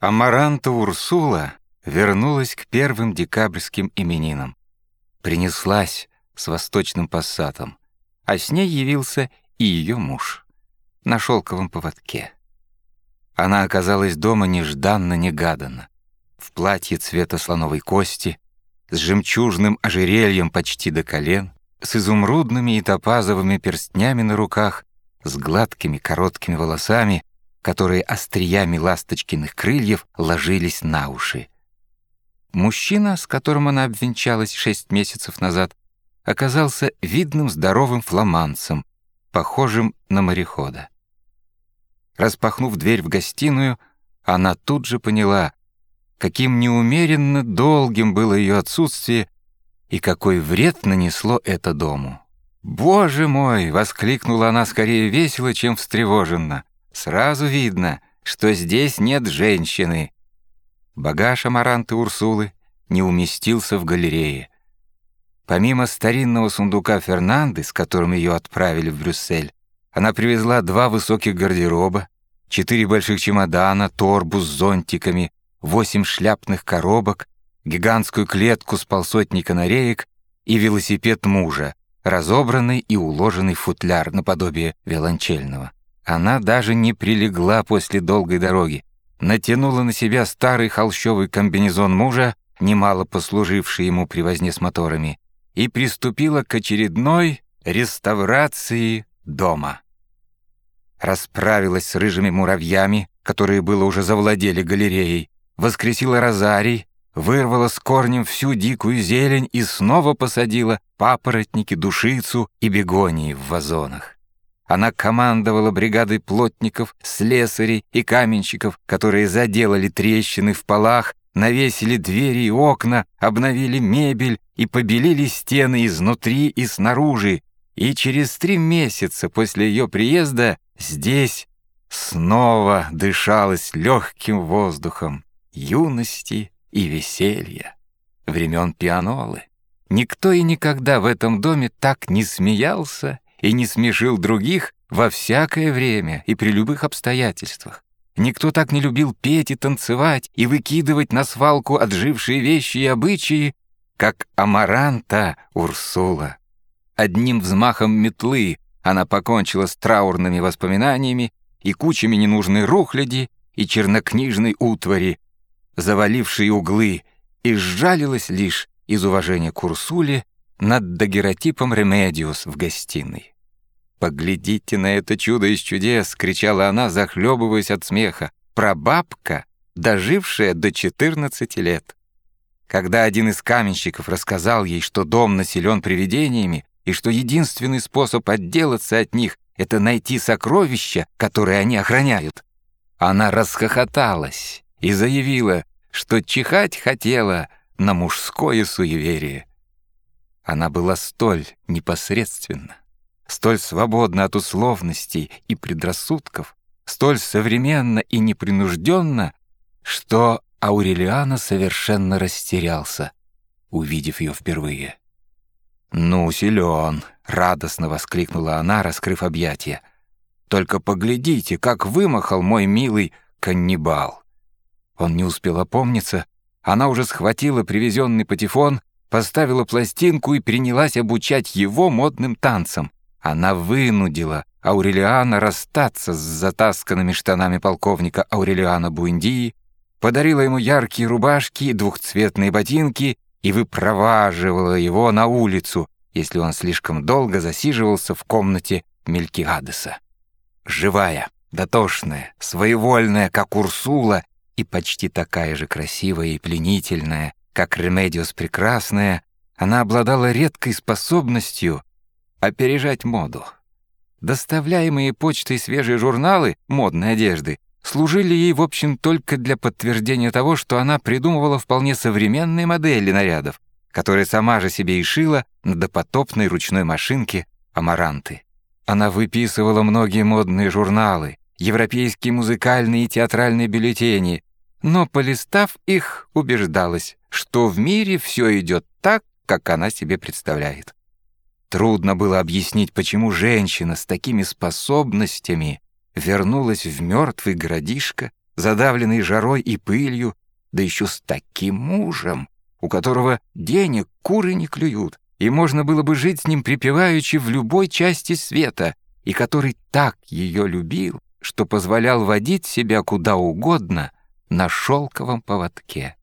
Амаранта Урсула вернулась к первым декабрьским именинам. Принеслась с восточным пассатом, а с ней явился и ее муж на шелковом поводке. Она оказалась дома нежданно-негаданно, в платье цвета слоновой кости, с жемчужным ожерельем почти до колен, с изумрудными и топазовыми перстнями на руках, с гладкими короткими волосами, которые остриями ласточкиных крыльев ложились на уши. Мужчина, с которым она обвенчалась шесть месяцев назад, оказался видным здоровым фламандцем, похожим на морехода. Распахнув дверь в гостиную, она тут же поняла, каким неумеренно долгим было ее отсутствие и какой вред нанесло это дому. «Боже мой!» — воскликнула она скорее весело, чем встревоженно. Сразу видно, что здесь нет женщины. Багаж Амаранты Урсулы не уместился в галерее. Помимо старинного сундука Фернанды, с которым ее отправили в Брюссель, она привезла два высоких гардероба, четыре больших чемодана, торбу с зонтиками, восемь шляпных коробок, гигантскую клетку с полсотни канареек и велосипед мужа, разобранный и уложенный футляр наподобие виолончельного. Она даже не прилегла после долгой дороги, натянула на себя старый холщовый комбинезон мужа, немало послуживший ему при возне с моторами, и приступила к очередной реставрации дома. Расправилась с рыжими муравьями, которые было уже завладели галереей, воскресила розарий, вырвала с корнем всю дикую зелень и снова посадила папоротники, душицу и бегонии в вазонах. Она командовала бригадой плотников, слесарей и каменщиков, которые заделали трещины в полах, навесили двери и окна, обновили мебель и побелили стены изнутри и снаружи. И через три месяца после ее приезда здесь снова дышалось легким воздухом юности и веселья, времен пианолы. Никто и никогда в этом доме так не смеялся и не смешил других во всякое время и при любых обстоятельствах. Никто так не любил петь и танцевать и выкидывать на свалку отжившие вещи и обычаи, как Амаранта Урсула. Одним взмахом метлы она покончила с траурными воспоминаниями и кучами ненужной рухляди и чернокнижной утвари, завалившей углы, и сжалилась лишь из уважения к Урсуле над дагерротипом Ремедиос в гостиной. «Поглядите на это чудо из чудес!» — кричала она, захлебываясь от смеха. «Прабабка, дожившая до 14 лет!» Когда один из каменщиков рассказал ей, что дом населен привидениями и что единственный способ отделаться от них — это найти сокровища, которые они охраняют, она расхохоталась и заявила, что чихать хотела на мужское суеверие. Она была столь непосредственна, столь свободна от условностей и предрассудков, столь современно и непринужденно, что Аурелиана совершенно растерялся, увидев ее впервые. «Ну, силен!» — радостно воскликнула она, раскрыв объятия. «Только поглядите, как вымахал мой милый каннибал!» Он не успел опомниться, она уже схватила привезенный патефон поставила пластинку и принялась обучать его модным танцам. Она вынудила Аурелиана расстаться с затасканными штанами полковника Аурелиана Буэндии, подарила ему яркие рубашки и двухцветные ботинки и выпроваживала его на улицу, если он слишком долго засиживался в комнате Мелькиадеса. Живая, дотошная, своевольная, как Урсула, и почти такая же красивая и пленительная, как Ремедиос Прекрасная, она обладала редкой способностью опережать моду. Доставляемые почтой свежие журналы модной одежды служили ей, в общем, только для подтверждения того, что она придумывала вполне современные модели нарядов, которые сама же себе и шила на допотопной ручной машинке «Амаранты». Она выписывала многие модные журналы, европейские музыкальные и театральные бюллетени, но, полистав их, убеждалась, что в мире все идет так, как она себе представляет. Трудно было объяснить, почему женщина с такими способностями вернулась в мертвый городишко, задавленный жарой и пылью, да еще с таким мужем, у которого денег куры не клюют, и можно было бы жить с ним припеваючи в любой части света, и который так ее любил, что позволял водить себя куда угодно на шелковом поводке.